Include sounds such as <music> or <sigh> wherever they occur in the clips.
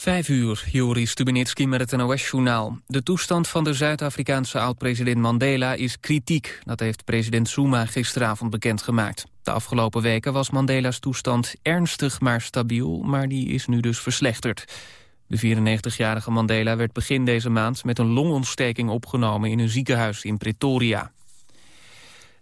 Vijf uur, Joris Stubenitski met het NOS-journaal. De toestand van de Zuid-Afrikaanse oud-president Mandela is kritiek. Dat heeft president Zuma gisteravond bekendgemaakt. De afgelopen weken was Mandela's toestand ernstig maar stabiel... maar die is nu dus verslechterd. De 94-jarige Mandela werd begin deze maand met een longontsteking opgenomen... in een ziekenhuis in Pretoria.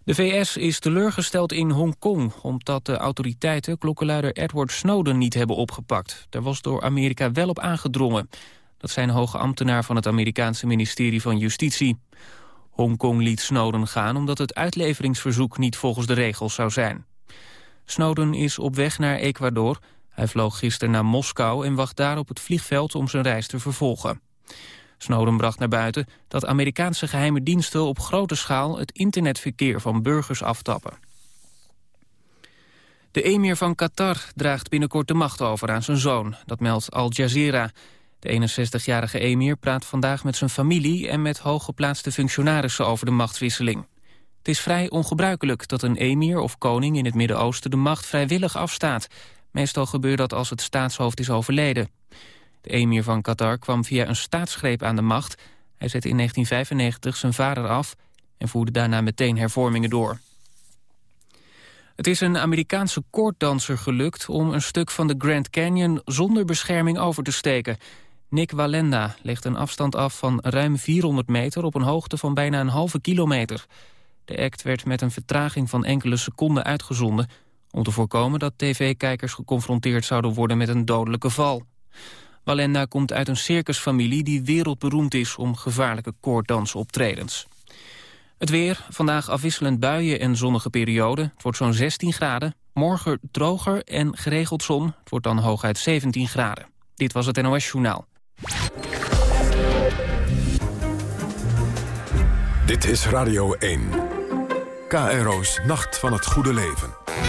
De VS is teleurgesteld in Hongkong... omdat de autoriteiten klokkenluider Edward Snowden niet hebben opgepakt. Daar was door Amerika wel op aangedrongen. Dat zijn hoge ambtenaar van het Amerikaanse ministerie van Justitie. Hongkong liet Snowden gaan omdat het uitleveringsverzoek niet volgens de regels zou zijn. Snowden is op weg naar Ecuador. Hij vloog gisteren naar Moskou en wacht daar op het vliegveld om zijn reis te vervolgen. Snowden bracht naar buiten dat Amerikaanse geheime diensten op grote schaal het internetverkeer van burgers aftappen. De emir van Qatar draagt binnenkort de macht over aan zijn zoon, dat meldt Al Jazeera. De 61-jarige emir praat vandaag met zijn familie en met hooggeplaatste functionarissen over de machtswisseling. Het is vrij ongebruikelijk dat een emir of koning in het Midden-Oosten de macht vrijwillig afstaat. Meestal gebeurt dat als het staatshoofd is overleden. De emir van Qatar kwam via een staatsgreep aan de macht. Hij zette in 1995 zijn vader af en voerde daarna meteen hervormingen door. Het is een Amerikaanse koorddanser gelukt om een stuk van de Grand Canyon zonder bescherming over te steken. Nick Walenda legt een afstand af van ruim 400 meter op een hoogte van bijna een halve kilometer. De act werd met een vertraging van enkele seconden uitgezonden... om te voorkomen dat tv-kijkers geconfronteerd zouden worden met een dodelijke val. Walenda komt uit een circusfamilie die wereldberoemd is om gevaarlijke koorddansoptredens. Het weer, vandaag afwisselend buien en zonnige periode. Het wordt zo'n 16 graden. Morgen droger en geregeld zon. Het wordt dan hooguit 17 graden. Dit was het NOS Journaal. Dit is Radio 1. KRO's Nacht van het Goede Leven.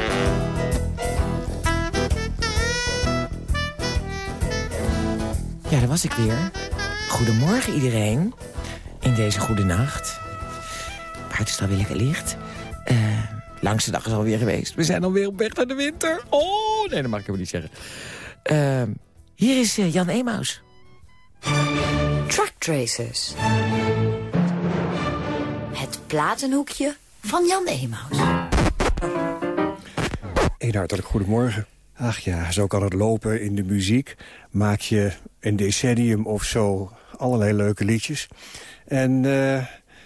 Ja, daar was ik weer. Goedemorgen iedereen. In deze goede nacht. Buiten is het alweer lekker licht. Uh, langste dag is alweer geweest. We zijn alweer op weg naar de winter. Oh, nee, dat mag ik hem niet zeggen. Uh, hier is uh, Jan Emaus. Truck Tracers. Het platenhoekje van Jan Emaus. Een hartelijk goedemorgen. Ach ja, zo kan het lopen in de muziek. Maak je een decennium of zo allerlei leuke liedjes. En uh,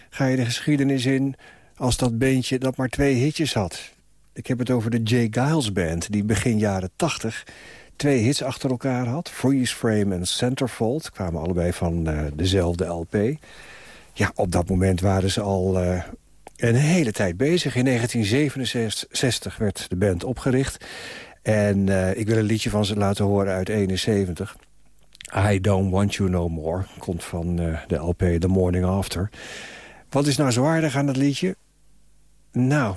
ga je de geschiedenis in als dat beentje dat maar twee hitjes had. Ik heb het over de Jay Giles Band, die begin jaren 80 twee hits achter elkaar had. Freeze Frame en Centerfold kwamen allebei van uh, dezelfde LP. Ja, op dat moment waren ze al uh, een hele tijd bezig. In 1967 werd de band opgericht. En uh, ik wil een liedje van ze laten horen uit 71. I Don't Want You No More. Komt van uh, de LP The Morning After. Wat is nou zo aardig aan dat liedje? Nou,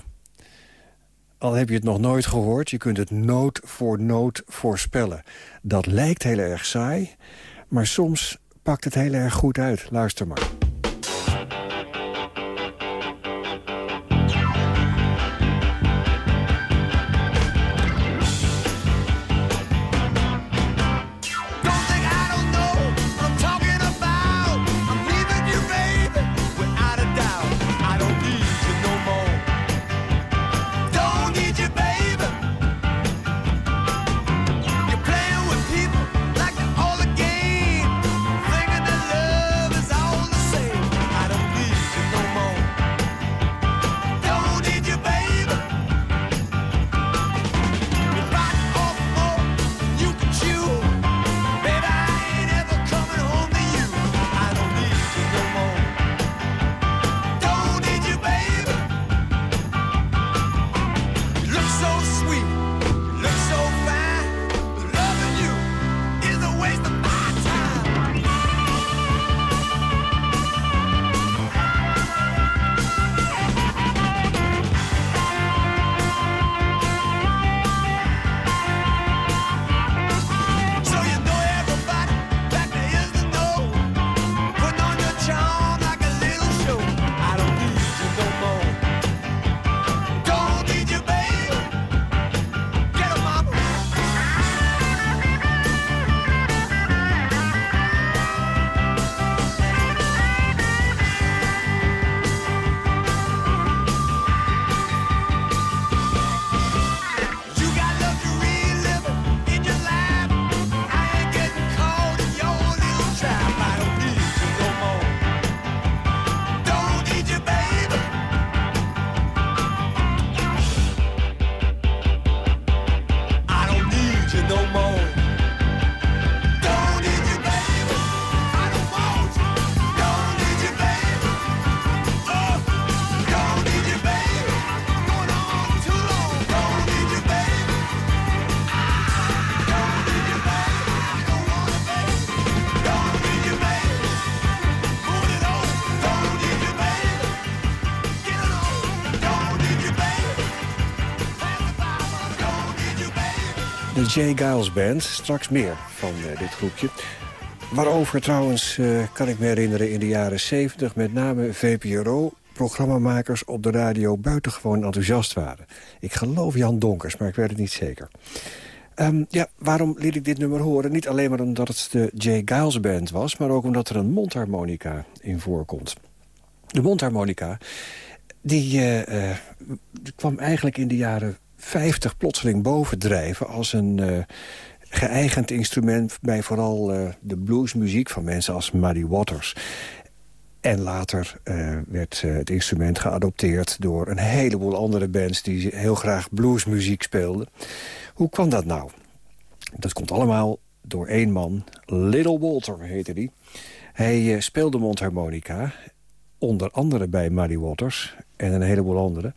al heb je het nog nooit gehoord... je kunt het noot voor noot voorspellen. Dat lijkt heel erg saai, maar soms pakt het heel erg goed uit. Luister maar. Jay Giles Band, straks meer van uh, dit groepje. Waarover trouwens uh, kan ik me herinneren in de jaren 70... met name VPRO-programmamakers op de radio buitengewoon enthousiast waren. Ik geloof Jan Donkers, maar ik weet het niet zeker. Um, ja, waarom liet ik dit nummer horen? Niet alleen maar omdat het de Jay Giles Band was... maar ook omdat er een mondharmonica in voorkomt. De mondharmonica die, die kwam eigenlijk in de jaren 50 plotseling bovendrijven... als een uh, geëigend instrument bij vooral uh, de bluesmuziek van mensen als Muddy Waters. En later uh, werd het instrument geadopteerd door een heleboel andere bands... die heel graag bluesmuziek speelden. Hoe kwam dat nou? Dat komt allemaal door één man, Little Walter heette die. Hij speelde mondharmonica, onder andere bij Muddy Waters en een heleboel anderen.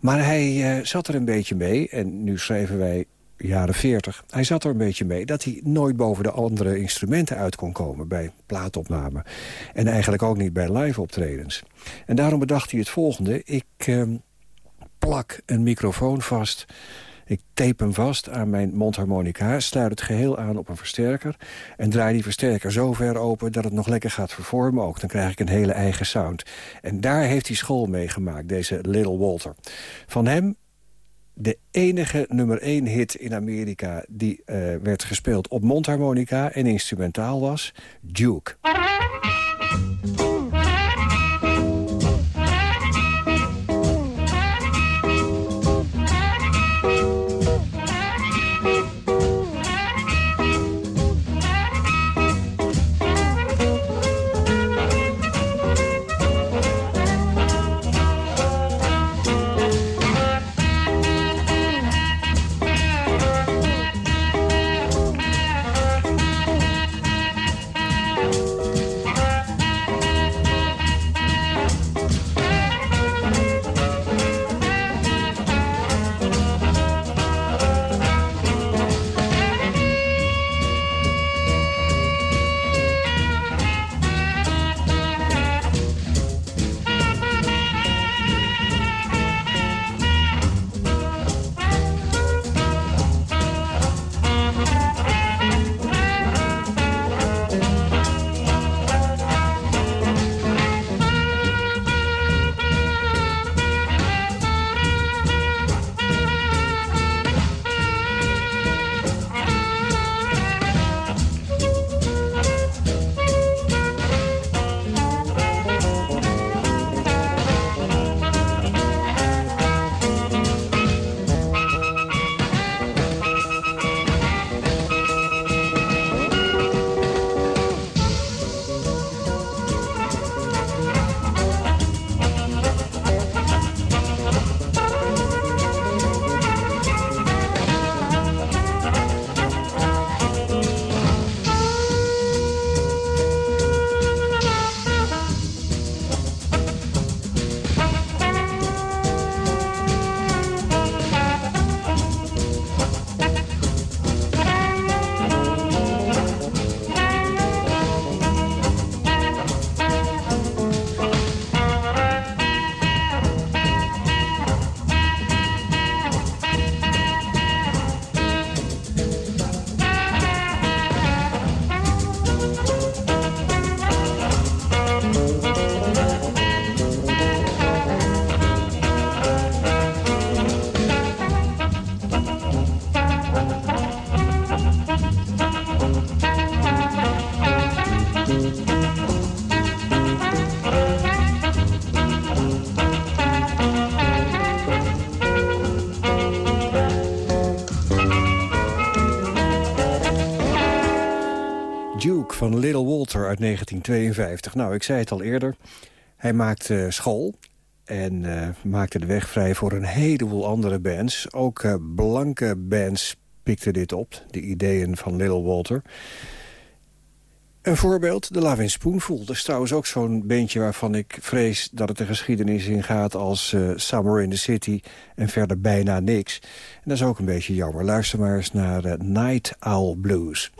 Maar hij uh, zat er een beetje mee, en nu schrijven wij jaren 40... hij zat er een beetje mee dat hij nooit boven de andere instrumenten uit kon komen... bij plaatopnamen. En eigenlijk ook niet bij live optredens. En daarom bedacht hij het volgende. Ik uh, plak een microfoon vast ik tape hem vast aan mijn mondharmonica, sluit het geheel aan op een versterker... en draai die versterker zo ver open dat het nog lekker gaat vervormen ook. Dan krijg ik een hele eigen sound. En daar heeft hij school mee gemaakt, deze Little Walter. Van hem de enige nummer 1 hit in Amerika die uh, werd gespeeld op mondharmonica en instrumentaal was, Duke. Little Walter uit 1952. Nou, ik zei het al eerder. Hij maakte school en uh, maakte de weg vrij voor een heleboel andere bands. Ook uh, blanke bands pikten dit op, de ideeën van Little Walter. Een voorbeeld, de Lavin Spoonful. Dat is trouwens ook zo'n bandje waarvan ik vrees dat het de geschiedenis in gaat als Summer in the City en verder bijna niks. En dat is ook een beetje jammer. Luister maar eens naar Night Owl Blues.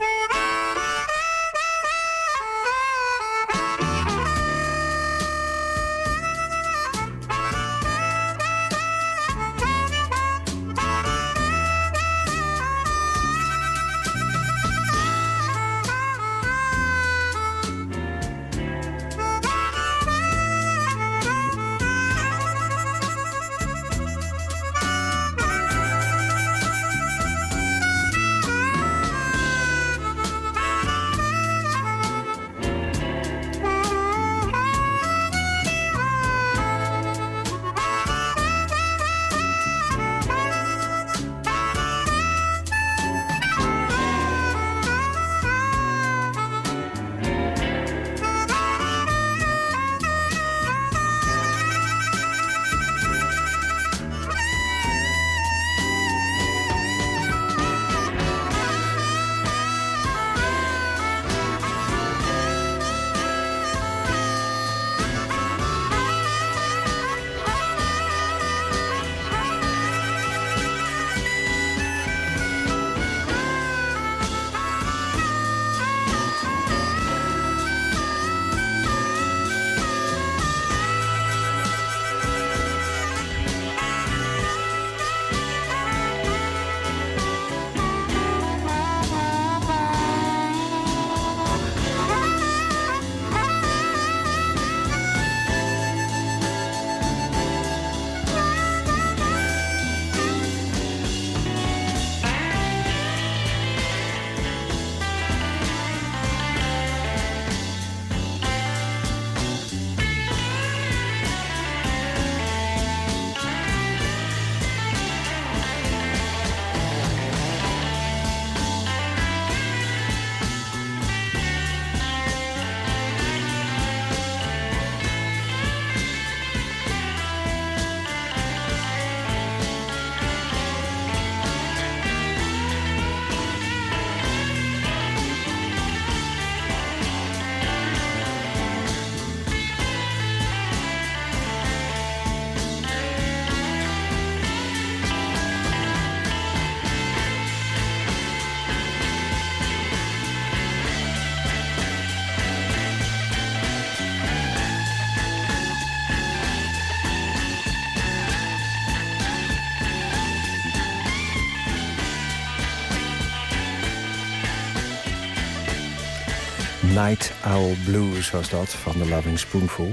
Night Owl Blues was dat, van de Loving Spoonful.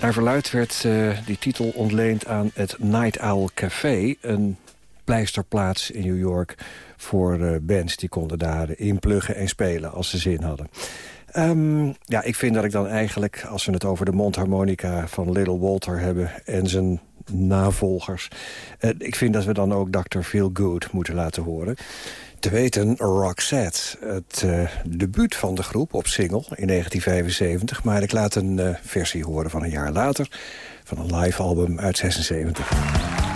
Naar verluid werd uh, die titel ontleend aan het Night Owl Café... een pleisterplaats in New York voor uh, bands. Die konden daar inpluggen en spelen als ze zin hadden. Um, ja, ik vind dat ik dan eigenlijk, als we het over de mondharmonica van Little Walter hebben... en zijn navolgers, uh, ik vind dat we dan ook Dr. Feel Good moeten laten horen. Te weten Roxette, het uh, debuut van de groep op single in 1975. Maar ik laat een uh, versie horen van een jaar later, van een live album uit 76.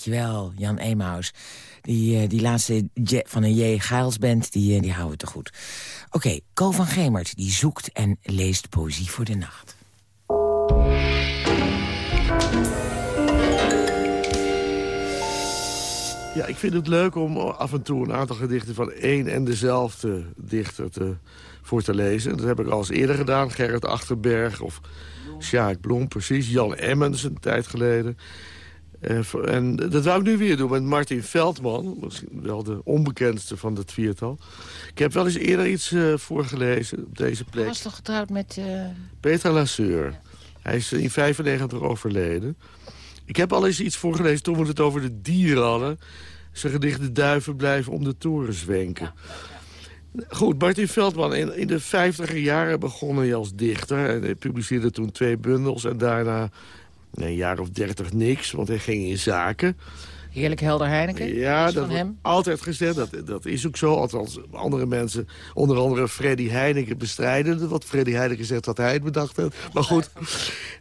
Dankjewel, Jan Emaus. Die, uh, die laatste van een J. Geilsband, die, uh, die houden we te goed. Oké, okay, Ko van Gemert, die zoekt en leest poëzie voor de nacht. Ja, ik vind het leuk om af en toe een aantal gedichten van één en dezelfde dichter te, voor te lezen. Dat heb ik al eens eerder gedaan. Gerrit Achterberg of Sjaak Blom, precies. Jan Emmens een tijd geleden. Uh, en dat wou ik nu weer doen met Martin Veldman. Misschien wel de onbekendste van het viertal. Ik heb wel eens eerder iets uh, voorgelezen op deze plek. Hij was toch getrouwd met... Uh... Peter Lasseur. Hij is in 95 overleden. Ik heb al eens iets voorgelezen toen we het over de dieren hadden. Zijn gedicht De duiven blijven om de toren zwenken. Goed, Martin Veldman, in, in de 50 jaren begon hij als dichter. En hij publiceerde toen twee bundels en daarna een jaar of dertig niks, want hij ging in zaken. Heerlijk helder Heineken? Ja, dat wordt altijd gezegd. Dat, dat is ook zo. Althans, andere mensen, onder andere Freddy Heineken, bestrijden. Wat Freddy Heineken zegt dat hij het bedacht heeft. Maar goed,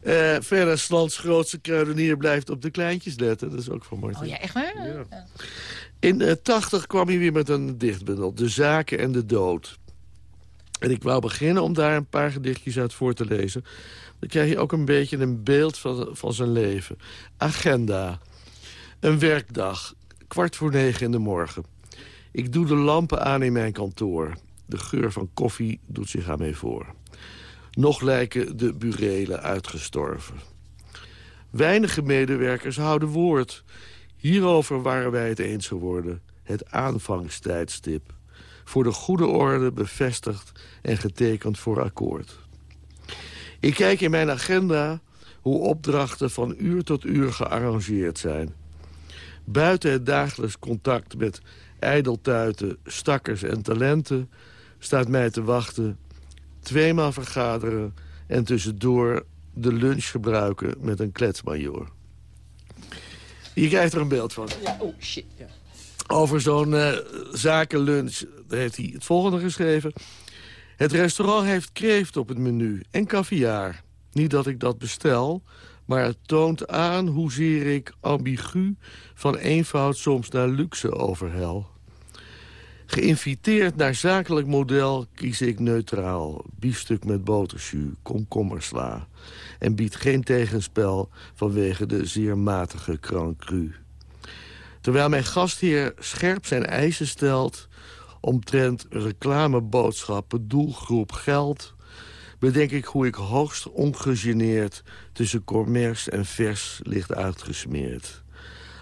uh, verder Slans grootste kruidenier blijft op de kleintjes letten. Dat is ook van Martin. Oh ja, echt waar? Ja. In uh, 80 kwam hij weer met een dichtbundel. De zaken en de dood. En ik wou beginnen om daar een paar gedichtjes uit voor te lezen. Dan krijg je ook een beetje een beeld van, van zijn leven. Agenda. Een werkdag. Kwart voor negen in de morgen. Ik doe de lampen aan in mijn kantoor. De geur van koffie doet zich aan mij voor. Nog lijken de burelen uitgestorven. Weinige medewerkers houden woord. Hierover waren wij het eens geworden. Het aanvangstijdstip. Voor de goede orde bevestigd en getekend voor akkoord. Ik kijk in mijn agenda hoe opdrachten van uur tot uur gearrangeerd zijn. Buiten het dagelijks contact met ijdeltuiten, stakkers en talenten... staat mij te wachten tweemaal vergaderen... en tussendoor de lunch gebruiken met een kletsmajor. Je krijgt er een beeld van. Ja, oh shit, ja. Over zo'n uh, zakenlunch heeft hij het volgende geschreven. Het restaurant heeft kreeft op het menu en caviar. Niet dat ik dat bestel, maar het toont aan hoezeer ik ambigu... van eenvoud soms naar luxe overhel. Geïnviteerd naar zakelijk model kies ik neutraal. Biefstuk met boterjus, komkommersla. En bied geen tegenspel vanwege de zeer matige Grand. Terwijl mijn gastheer scherp zijn eisen stelt... omtrent reclameboodschappen, doelgroep, geld... bedenk ik hoe ik hoogst ongegeneerd... tussen commerce en vers ligt uitgesmeerd.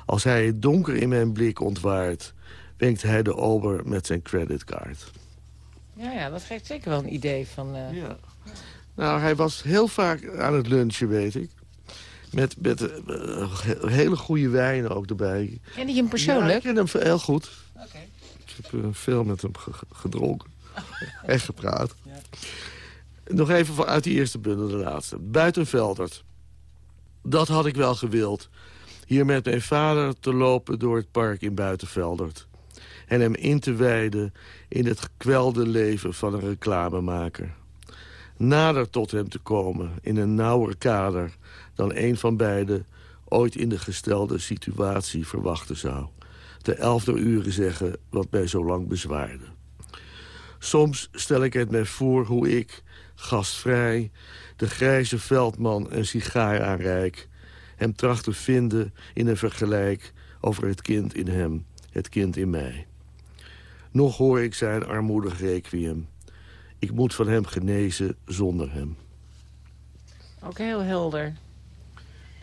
Als hij het donker in mijn blik ontwaart... wenkt hij de ober met zijn creditcard. Ja, ja, dat geeft zeker wel een idee van... Uh... Ja. Nou, hij was heel vaak aan het lunchen, weet ik. Met, met uh, hele goede wijnen ook erbij. Ken je hem persoonlijk? Ja, ik ken hem heel goed. Okay. Ik heb uh, veel met hem ge gedronken. <laughs> en gepraat. Nog even uit die eerste bundel, de laatste. Buitenveldert. Dat had ik wel gewild. Hier met mijn vader te lopen door het park in Buitenveldert. En hem in te wijden in het gekwelde leven van een reclamemaker. Nader tot hem te komen in een nauwer kader dan een van beiden ooit in de gestelde situatie verwachten zou. De elfde uren zeggen wat mij zo lang bezwaarde. Soms stel ik het mij voor hoe ik, gastvrij, de grijze veldman een sigaar aanreik... hem tracht te vinden in een vergelijk over het kind in hem, het kind in mij. Nog hoor ik zijn armoedig requiem. Ik moet van hem genezen zonder hem. Ook heel helder.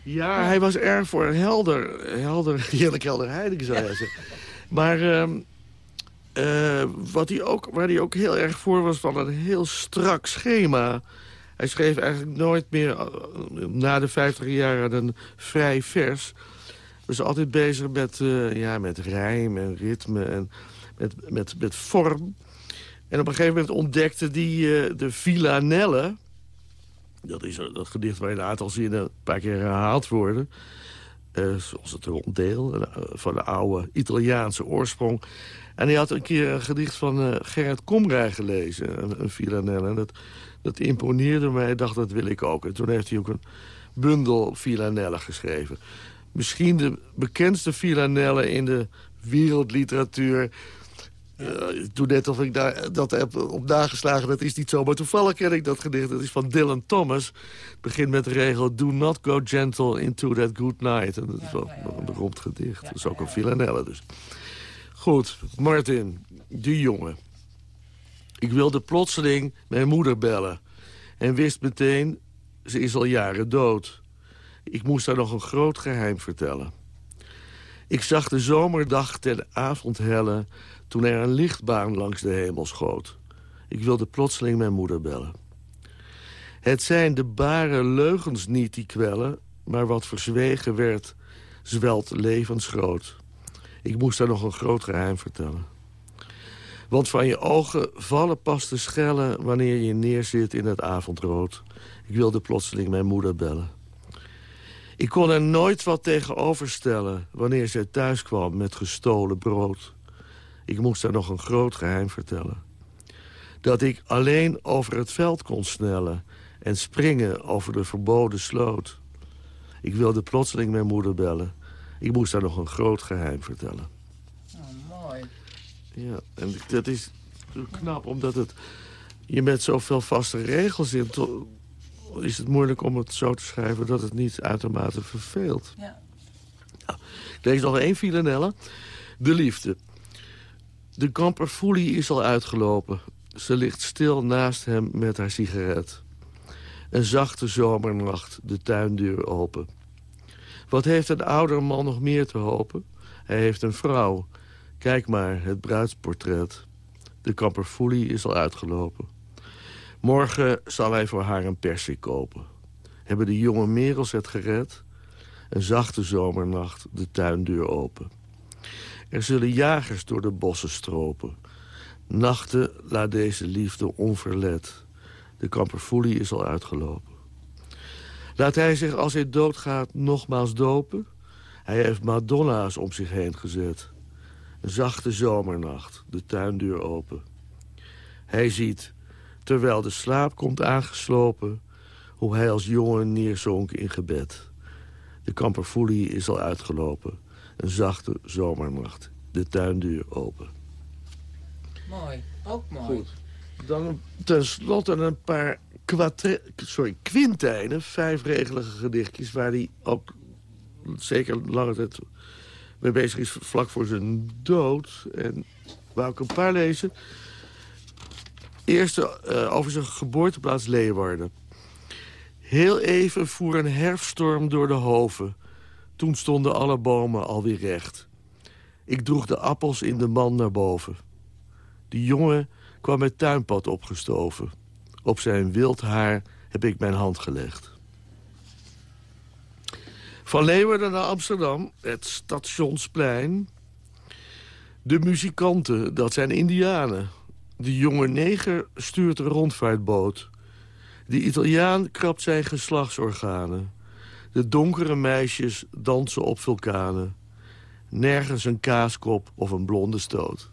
Ja, hij was erg voor helder, helder <laughs> heerlijk helder Heiding, zou je zeggen. Maar uh, uh, wat hij ook, waar hij ook heel erg voor was van een heel strak schema. Hij schreef eigenlijk nooit meer uh, na de 50 jaar een vrij vers. Was altijd bezig met, uh, ja, met rijm en ritme en met, met, met vorm. En op een gegeven moment ontdekte hij de Villanelle dat is dat gedicht waar een aantal zinnen een paar keer herhaald worden. Uh, zoals het ronddeel, uh, van de oude Italiaanse oorsprong. En hij had een keer een gedicht van uh, Gerrit Komrij gelezen, een, een. En dat, dat imponeerde mij, ik dacht dat wil ik ook. En toen heeft hij ook een bundel Villanelle geschreven. Misschien de bekendste Villanelle in de wereldliteratuur uh, toen net of ik daar, dat heb op nageslagen, dat is niet zomaar toevallig ken ik dat gedicht. Dat is van Dylan Thomas. Het begint met de regel, do not go gentle into that good night. En dat is wel een beroemd gedicht. dat is ook een Villanelle dus. Goed, Martin, die jongen. Ik wilde plotseling mijn moeder bellen. En wist meteen, ze is al jaren dood. Ik moest haar nog een groot geheim vertellen. Ik zag de zomerdag ten avond hellen toen er een lichtbaan langs de hemel schoot. Ik wilde plotseling mijn moeder bellen. Het zijn de bare leugens niet die kwellen... maar wat verzwegen werd, zwelt levensgroot. Ik moest haar nog een groot geheim vertellen. Want van je ogen vallen pas de schellen... wanneer je neerzit in het avondrood. Ik wilde plotseling mijn moeder bellen. Ik kon er nooit wat tegenover stellen... wanneer zij thuis kwam met gestolen brood. Ik moest haar nog een groot geheim vertellen. Dat ik alleen over het veld kon snellen... en springen over de verboden sloot. Ik wilde plotseling mijn moeder bellen. Ik moest haar nog een groot geheim vertellen. Oh, mooi. Ja, en dat is knap, omdat het je met zoveel vaste regels in... is het moeilijk om het zo te schrijven dat het niet uitermate verveelt. Ja. Nou, ik lees nog één filanelle. De liefde. De kamperfoelie is al uitgelopen. Ze ligt stil naast hem met haar sigaret. Een zachte zomernacht, de tuindeur open. Wat heeft een ouder man nog meer te hopen? Hij heeft een vrouw. Kijk maar, het bruidsportret. De kamperfoelie is al uitgelopen. Morgen zal hij voor haar een persik kopen. Hebben de jonge merels het gered? Een zachte zomernacht, de tuindeur open. Er zullen jagers door de bossen stropen. Nachten laat deze liefde onverlet. De kamperfoelie is al uitgelopen. Laat hij zich als hij doodgaat nogmaals dopen? Hij heeft madonna's om zich heen gezet. Een zachte zomernacht, de tuindeur open. Hij ziet, terwijl de slaap komt aangeslopen... hoe hij als jongen neerzonk in gebed. De kamperfoelie is al uitgelopen. Een zachte zomernacht. De tuindeur open. Mooi, ook mooi. Goed. Dan tenslotte een paar sorry, quintijnen, vijfregelige gedichtjes... waar hij ook zeker lange tijd mee bezig is vlak voor zijn dood. En wou ik een paar lezen. Eerst uh, over zijn geboorteplaats Leeuwarden. Heel even voer een herfststorm door de hoven. Toen stonden alle bomen alweer recht. Ik droeg de appels in de man naar boven. Die jongen kwam met tuinpad opgestoven. Op zijn wild haar heb ik mijn hand gelegd. Van Leeuwarden naar Amsterdam, het stationsplein. De muzikanten, dat zijn indianen. De jonge neger stuurt een rondvaartboot. De Italiaan krabt zijn geslachtsorganen. De donkere meisjes dansen op vulkanen. Nergens een kaaskop of een blonde stoot.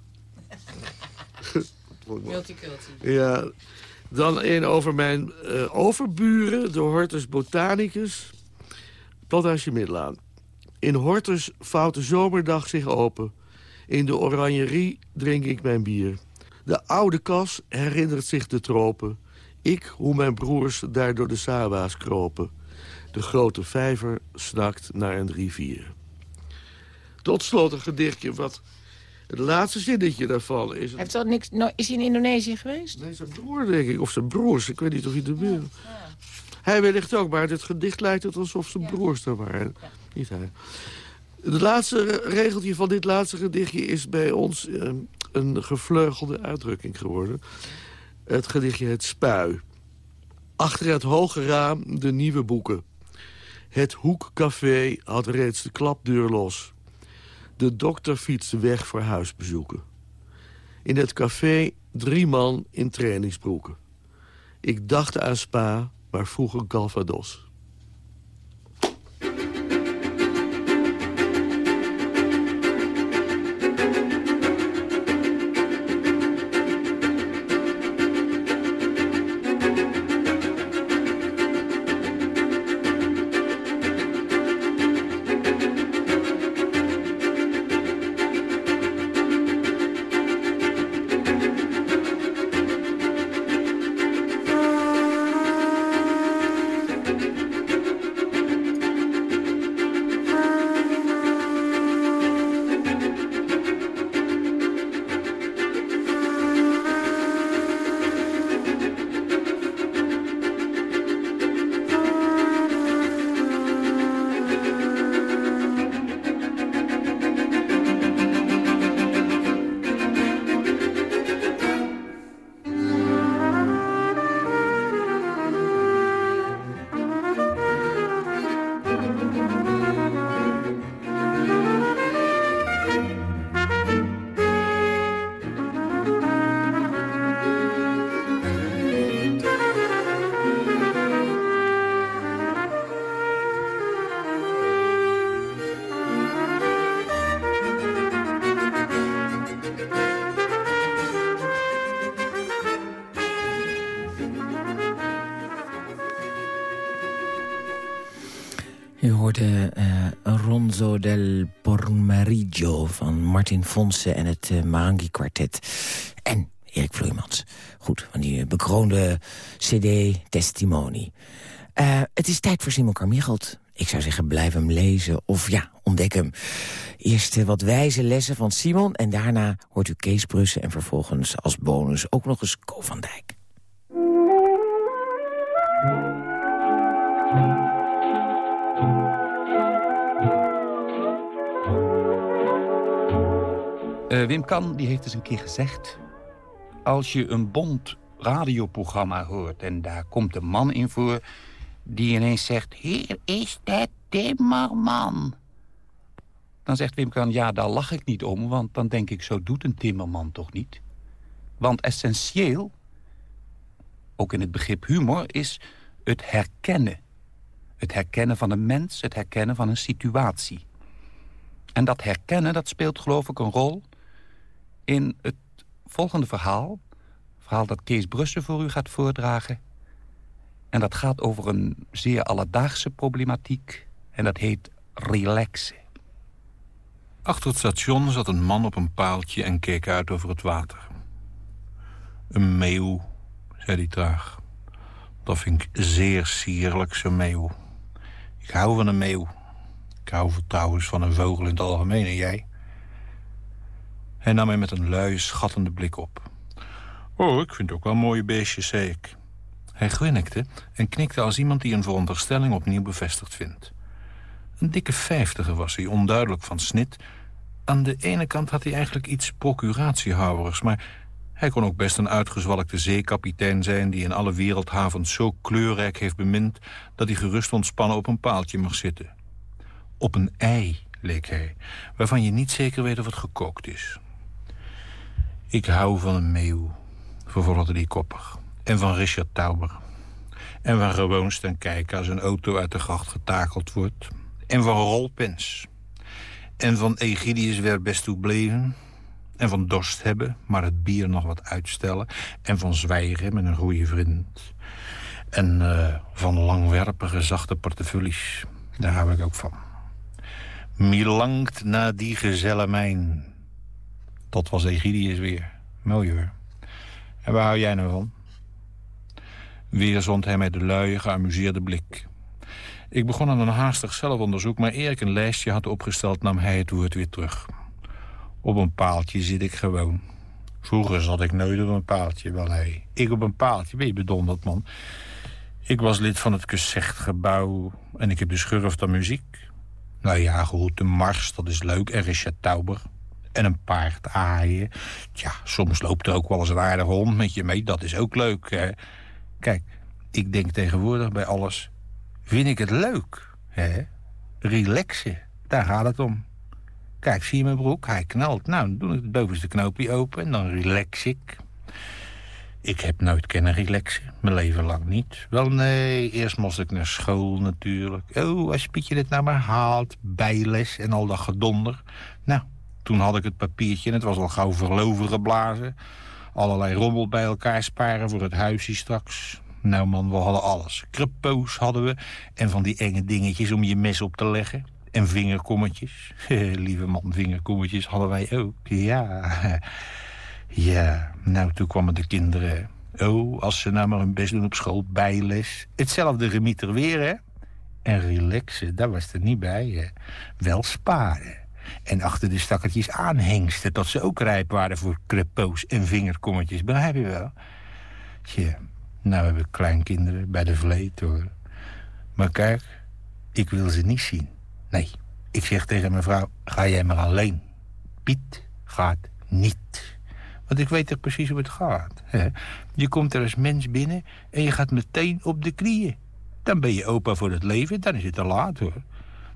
<laughs> Multiculti. Ja, dan een over mijn uh, overburen, de Hortus Botanicus. Plantage Middelaan. In Hortus vouwt de zomerdag zich open. In de oranjerie drink ik mijn bier. De oude kas herinnert zich de tropen. Ik, hoe mijn broers daar door de Sawa's kropen. De grote vijver snakt naar een rivier. Tot slot een gedichtje wat... Het laatste zinnetje daarvan is... Heeft dat niks, no, is hij in Indonesië geweest? Nee, zijn broer, denk ik. Of zijn broers. Ik weet niet of hij de buurt... Ja. Hij wellicht ook, maar het gedicht lijkt het alsof zijn broers er waren. Niet hij. Het laatste regeltje van dit laatste gedichtje is bij ons eh, een gevleugelde uitdrukking geworden. Het gedichtje Het Spui. Achter het hoge raam de nieuwe boeken. Het hoekcafé had reeds de klapdeur los. De dokter fietste weg voor huisbezoeken. In het café drie man in trainingsbroeken. Ik dacht aan Spa, maar vroeger Galvados. del Pormariggio van Martin Fonse en het uh, Marangi Quartet. En Erik Vloeimans. Goed, van die bekroonde cd Testimony. Het is tijd voor Simon Carmichelt. Ik zou zeggen, blijf hem lezen of ja, ontdek hem. Eerst wat wijze lessen van Simon en daarna hoort u Kees Brussen... en vervolgens als bonus ook nog eens Ko van Dijk. Uh, Wim Kan die heeft eens een keer gezegd... als je een bond radioprogramma hoort en daar komt een man in voor... die ineens zegt, hier is de timmerman. Dan zegt Wim Kan, ja, daar lach ik niet om... want dan denk ik, zo doet een timmerman toch niet? Want essentieel, ook in het begrip humor, is het herkennen. Het herkennen van een mens, het herkennen van een situatie. En dat herkennen, dat speelt geloof ik een rol in het volgende verhaal. verhaal dat Kees Brussen voor u gaat voordragen. En dat gaat over een zeer alledaagse problematiek. En dat heet relaxen. Achter het station zat een man op een paaltje en keek uit over het water. Een meeuw, zei hij traag. Dat vind ik zeer sierlijk, zo'n meeuw. Ik hou van een meeuw. Ik hou trouwens van een vogel in het algemeen en jij? Hij nam mij met een luie, schattende blik op. Oh, ik vind ook wel mooie beestjes, zei ik. Hij grinnikte en knikte als iemand die een veronderstelling opnieuw bevestigd vindt. Een dikke vijftiger was hij, onduidelijk van snit. Aan de ene kant had hij eigenlijk iets procuratiehouwerigs... maar hij kon ook best een uitgezwalkte zeekapitein zijn... die in alle wereldhavens zo kleurrijk heeft bemind... dat hij gerust ontspannen op een paaltje mag zitten. Op een ei, leek hij, waarvan je niet zeker weet of het gekookt is. Ik hou van een meeuw, vervolgde die koppig. En van Richard Tauber. En van gewoon staan kijken als een auto uit de gracht getakeld wordt. En van rolpens. En van Egidius weer best toe bleven. En van dorst hebben, maar het bier nog wat uitstellen. En van zwijgen met een goede vriend. En uh, van langwerpige, zachte portefeuilles. Daar hou ik ook van. Milangt na die gezelle mijn. Tot was Egidius weer. Mooi. En waar hou jij nou van? Weer zond hij mij de luie, geamuseerde blik. Ik begon aan een haastig zelfonderzoek... maar eer ik een lijstje had opgesteld, nam hij het woord weer terug. Op een paaltje zit ik gewoon. Vroeger zat ik nooit op een paaltje. Wel nee, ik op een paaltje. Ben je bedonderd, man? Ik was lid van het Kusechtgebouw en ik heb de schurft aan muziek. Nou ja, goed, de mars, dat is leuk. En Richard Tauber. En een paard aaien. Tja, soms loopt er ook wel eens een aardige hond met je mee. Dat is ook leuk, hè? Kijk, ik denk tegenwoordig bij alles... vind ik het leuk, hè? Relaxen, daar gaat het om. Kijk, zie je mijn broek? Hij knalt. Nou, dan doe ik het bovenste knoopje open en dan relax ik. Ik heb nooit kunnen relaxen. Mijn leven lang niet. Wel nee, eerst moest ik naar school natuurlijk. Oh, als Pietje dit nou maar haalt. Bijles en al dat gedonder. Nou, toen had ik het papiertje en het was al gauw verloven geblazen. Allerlei rommel bij elkaar sparen voor het huisje straks. Nou man, we hadden alles. Krepoos hadden we. En van die enge dingetjes om je mes op te leggen. En vingerkommetjes. <laughs> Lieve man, vingerkommetjes hadden wij ook. Ja. <laughs> Ja, nou, toen kwamen de kinderen. Oh, als ze nou maar hun best doen op school, bijles. Hetzelfde gemieter weer, hè? En relaxen, daar was er niet bij, hè? Wel sparen. En achter de stakkertjes aanhengsten... tot ze ook rijp waren voor krepoos en vingerkommetjes. Begrijp je wel? Tja, nou hebben we kleinkinderen bij de vleet, hoor. Maar kijk, ik wil ze niet zien. Nee, ik zeg tegen mevrouw, ga jij maar alleen. Piet gaat niet. Want ik weet toch precies hoe het gaat. Hè? Je komt er als mens binnen en je gaat meteen op de knieën. Dan ben je opa voor het leven, dan is het te laat, hoor.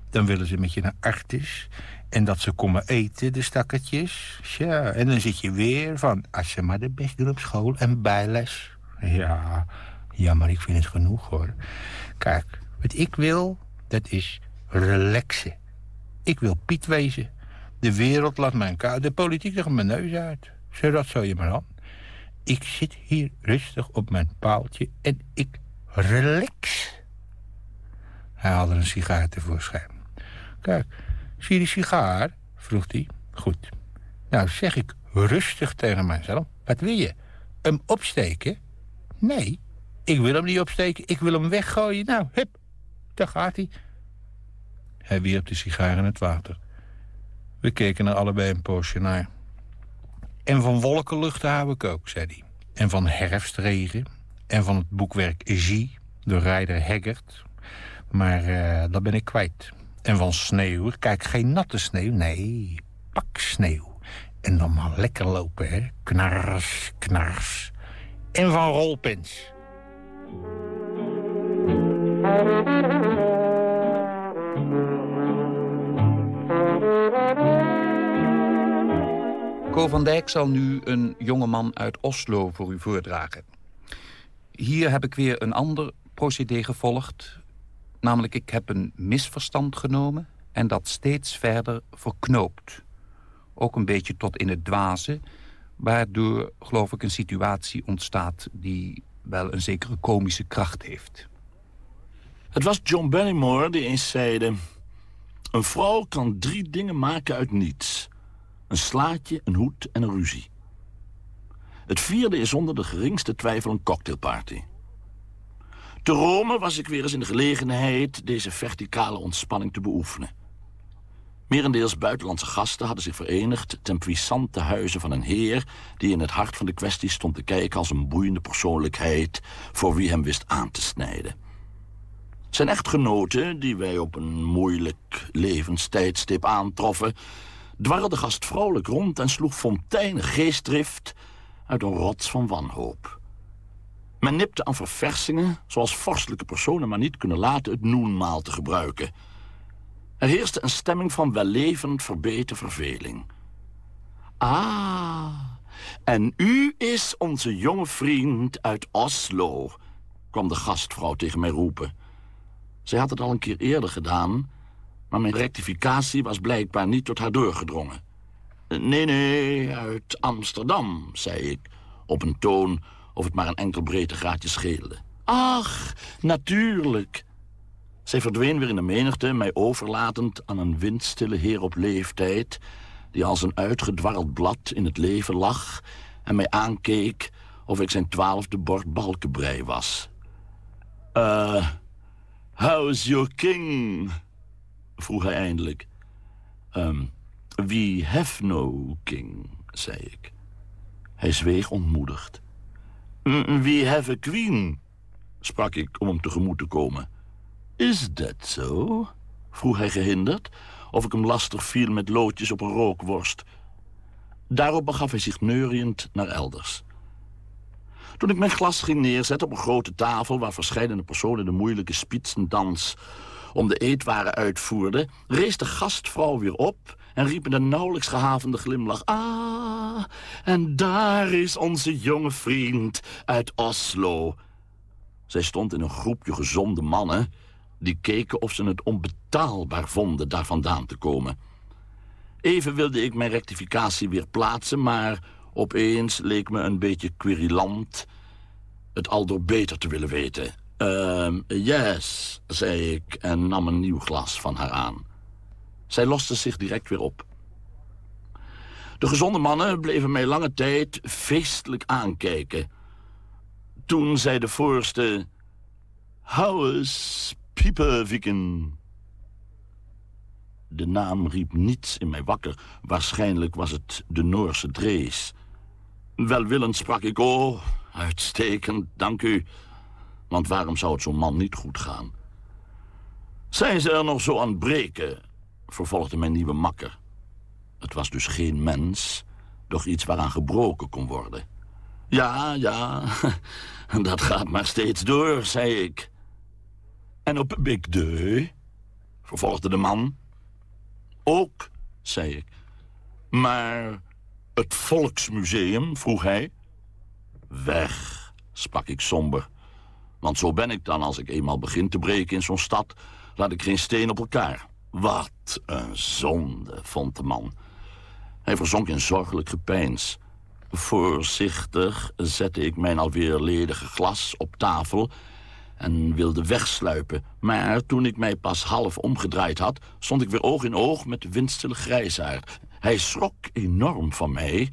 Dan willen ze met je naar Artis. En dat ze komen eten, de stakkertjes. Ja, en dan zit je weer van... als ze maar de best doen op school en bijles. Ja, ja, maar ik vind het genoeg, hoor. Kijk, wat ik wil, dat is relaxen. Ik wil Piet wezen. De wereld laat mijn kaart, de politiek tegen mijn neus uit. Zo dat zo je maar aan. Ik zit hier rustig op mijn paaltje en ik relax. Hij haalde een sigaar tevoorschijn. Zie je die sigaar? vroeg hij. Goed. Nou zeg ik rustig tegen mijzelf. Wat wil je? Hem opsteken? Nee, ik wil hem niet opsteken. Ik wil hem weggooien. Nou, hup, daar gaat hij. Hij wierp de sigaar in het water. We keken er allebei een poosje naar. En van wolkenluchten hou ik ook, zei hij. En van herfstregen. En van het boekwerk G, door Rijder Haggard. Maar uh, dat ben ik kwijt. En van sneeuw. Kijk, geen natte sneeuw. Nee, pak sneeuw. En dan maar lekker lopen, hè. Knars, knars. En van rolpens. Co van Dijk zal nu een jongeman uit Oslo voor u voordragen. Hier heb ik weer een ander procedé gevolgd. Namelijk, ik heb een misverstand genomen en dat steeds verder verknoopt. Ook een beetje tot in het dwaze, waardoor, geloof ik, een situatie ontstaat... die wel een zekere komische kracht heeft. Het was John Barrymore die eens zeide... een vrouw kan drie dingen maken uit niets... Een slaatje, een hoed en een ruzie. Het vierde is zonder de geringste twijfel een cocktailparty. Te Rome was ik weer eens in de gelegenheid deze verticale ontspanning te beoefenen. Merendeels buitenlandse gasten hadden zich verenigd... ten puissante huizen van een heer... die in het hart van de kwestie stond te kijken als een boeiende persoonlijkheid... voor wie hem wist aan te snijden. Zijn echtgenote, die wij op een moeilijk levenstijdstip aantroffen... dwarrelde gastvrouwelijk rond en sloeg fonteinen geestdrift... uit een rots van wanhoop. Men nipte aan verversingen, zoals vorstelijke personen maar niet kunnen laten... het noenmaal te gebruiken... Er heerste een stemming van wellevend verbeten verveling. Ah, en u is onze jonge vriend uit Oslo, kwam de gastvrouw tegen mij roepen. Zij had het al een keer eerder gedaan, maar mijn rectificatie was blijkbaar niet tot haar doorgedrongen. Nee, nee, uit Amsterdam, zei ik, op een toon of het maar een enkel breedtegraadje scheelde. Ach, natuurlijk, zij verdween weer in de menigte, mij overlatend aan een windstille heer op leeftijd... die als een uitgedwarreld blad in het leven lag... en mij aankeek of ik zijn twaalfde bord balkenbrei was. Uh, how's your king? vroeg hij eindelijk. Um, we have no king, zei ik. Hij zweeg ontmoedigd. We have a queen, sprak ik om hem tegemoet te komen... Is dat zo? vroeg hij gehinderd, of ik hem lastig viel met loodjes op een rookworst. Daarop begaf hij zich neuriënd naar elders. Toen ik mijn glas ging neerzetten op een grote tafel... waar verschillende personen de moeilijke spitsendans om de eetwaren uitvoerden... rees de gastvrouw weer op en riep met een nauwelijks gehavende glimlach... Ah, en daar is onze jonge vriend uit Oslo. Zij stond in een groepje gezonde mannen die keken of ze het onbetaalbaar vonden daar vandaan te komen. Even wilde ik mijn rectificatie weer plaatsen, maar opeens leek me een beetje querulant het al door beter te willen weten. Uh, yes, zei ik en nam een nieuw glas van haar aan. Zij loste zich direct weer op. De gezonde mannen bleven mij lange tijd feestelijk aankijken. Toen zei de voorste... Hou eens, Pieperviken. De naam riep niets in mij wakker. Waarschijnlijk was het de Noorse Drees. Welwillend sprak ik, oh, uitstekend, dank u. Want waarom zou het zo'n man niet goed gaan? Zijn ze er nog zo aan het breken? Vervolgde mijn nieuwe makker. Het was dus geen mens, doch iets waaraan gebroken kon worden. Ja, ja, <laughs> dat gaat maar steeds door, zei ik. En op Big Day, vervolgde de man. Ook, zei ik. Maar het Volksmuseum, vroeg hij. Weg, sprak ik somber. Want zo ben ik dan als ik eenmaal begin te breken in zo'n stad... laat ik geen steen op elkaar. Wat een zonde, vond de man. Hij verzonk in zorgelijk gepeins. Voorzichtig zette ik mijn alweer ledige glas op tafel en wilde wegsluipen. Maar toen ik mij pas half omgedraaid had... stond ik weer oog in oog met de windstille grijsaard. Hij schrok enorm van mij,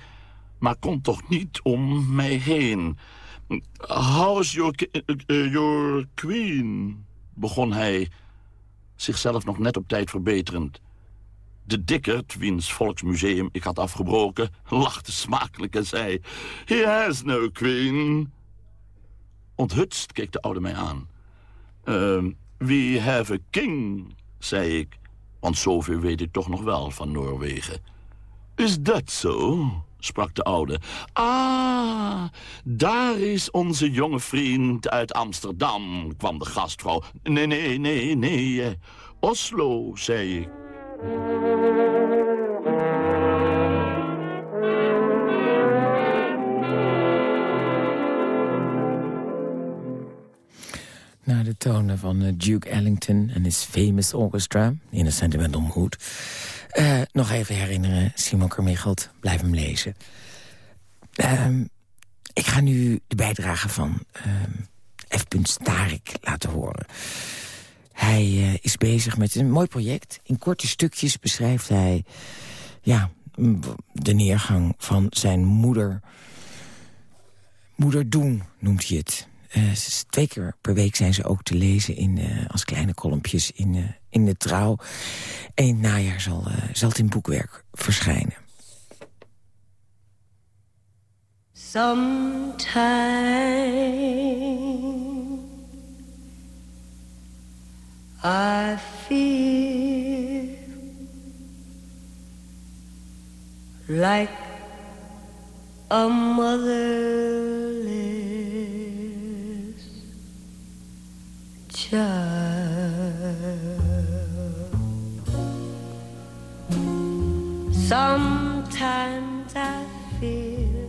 maar kon toch niet om mij heen. How's your, uh, your queen? begon hij, zichzelf nog net op tijd verbeterend. De dikkerd, wiens volksmuseum ik had afgebroken, <laughs> lachte smakelijk en zei... He has no queen. Onthutst keek de oude mij aan. Uh, we have a king, zei ik. Want zoveel weet ik toch nog wel van Noorwegen. Is dat zo? Sprak de oude. Ah, daar is onze jonge vriend uit Amsterdam, kwam de gastvrouw. Nee, nee, nee, nee, eh, Oslo, zei ik. Naar de tonen van uh, Duke Ellington en his famous orchestra in een sentimental mood. Uh, nog even herinneren, Simon Kermichelt, blijf hem lezen. Uh, ik ga nu de bijdrage van uh, F. Starik laten horen. Hij uh, is bezig met een mooi project. In korte stukjes beschrijft hij ja, de neergang van zijn moeder. Moeder Doen noemt hij het. Uh, twee keer per week zijn ze ook te lezen in, als kleine kolompjes in, in de trouw. En najaar zal, zal het in boekwerk verschijnen. Sometime I feel like a motherless child. Sometimes I feel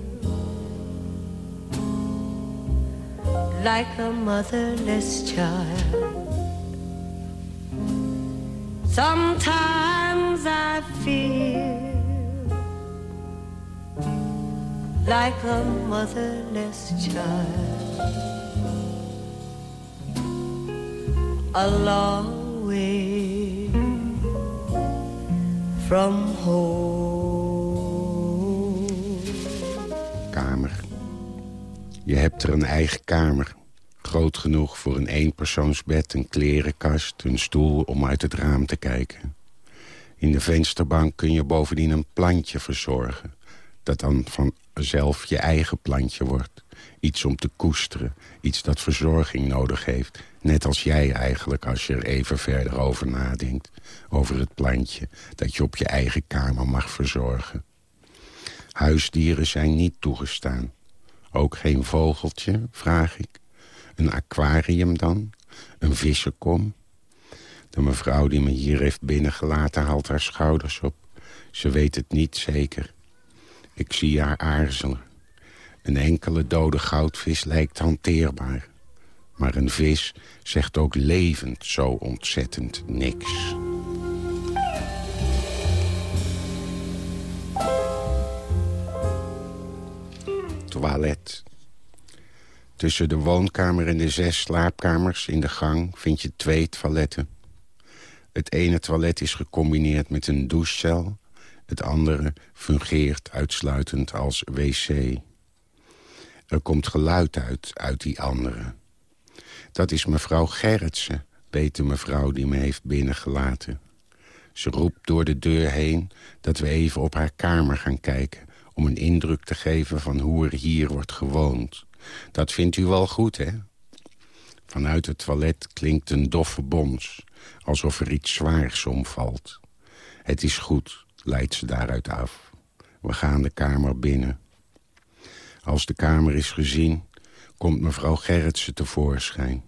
like a motherless child. Sometimes I feel like a motherless child. A long way from home. Kamer. Je hebt er een eigen kamer. Groot genoeg voor een eenpersoonsbed, een klerenkast, een stoel om uit het raam te kijken. In de vensterbank kun je bovendien een plantje verzorgen. Dat dan vanzelf je eigen plantje wordt. Iets om te koesteren, iets dat verzorging nodig heeft. Net als jij eigenlijk, als je er even verder over nadenkt. Over het plantje dat je op je eigen kamer mag verzorgen. Huisdieren zijn niet toegestaan. Ook geen vogeltje, vraag ik. Een aquarium dan? Een vissenkom? De mevrouw die me hier heeft binnengelaten haalt haar schouders op. Ze weet het niet zeker. Ik zie haar aarzelen. Een enkele dode goudvis lijkt hanteerbaar. Maar een vis zegt ook levend zo ontzettend niks. Toilet. Tussen de woonkamer en de zes slaapkamers in de gang vind je twee toiletten. Het ene toilet is gecombineerd met een douchecel. Het andere fungeert uitsluitend als wc. Er komt geluid uit, uit die andere. Dat is mevrouw Gerritsen, weet de mevrouw die me heeft binnengelaten. Ze roept door de deur heen dat we even op haar kamer gaan kijken... om een indruk te geven van hoe er hier wordt gewoond. Dat vindt u wel goed, hè? Vanuit het toilet klinkt een doffe bons, alsof er iets zwaars omvalt. Het is goed, leidt ze daaruit af. We gaan de kamer binnen. Als de kamer is gezien, komt mevrouw Gerritsen tevoorschijn.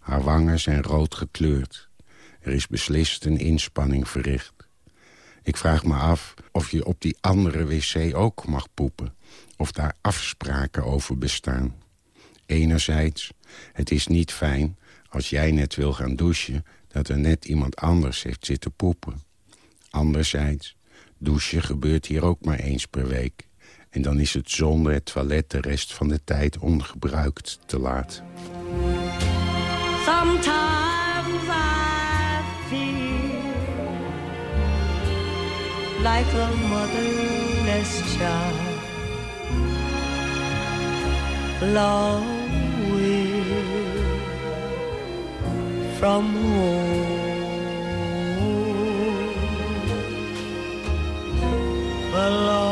Haar wangen zijn rood gekleurd. Er is beslist een inspanning verricht. Ik vraag me af of je op die andere wc ook mag poepen of daar afspraken over bestaan. Enerzijds, het is niet fijn als jij net wil gaan douchen... dat er net iemand anders heeft zitten poepen. Anderzijds, douchen gebeurt hier ook maar eens per week. En dan is het zonder het toilet de rest van de tijd ongebruikt te laat. Sometimes I feel like a motherless child long way from home. A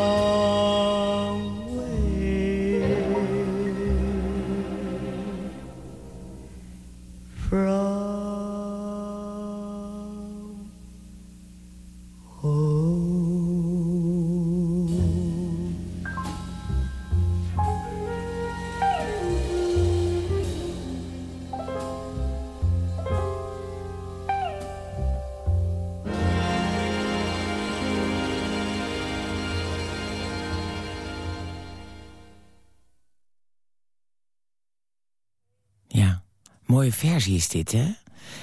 versie is dit, hè?